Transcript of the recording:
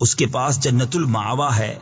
اس کے پاس جنت المعوا ہے۔